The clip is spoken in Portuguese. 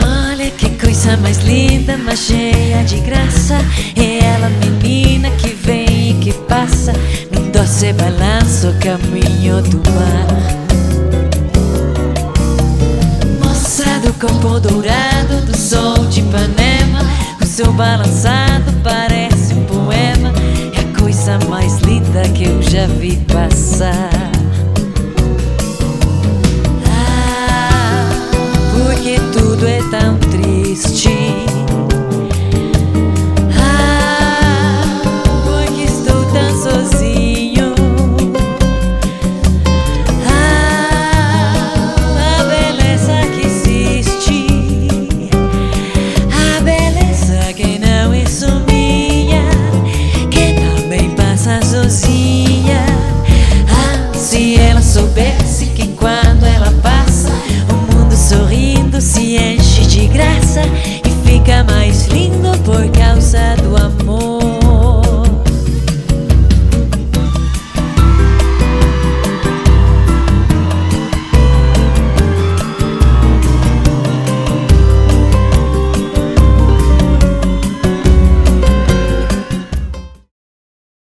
Olha que coisa mais linda, mas cheia de graça. É ela, menina que vem e que passa num doce balanço, caminho do mar. Moça do corpo dourado do sol de Ipanema, o seu balançado mais linda que eu já vi passar. se enche de graça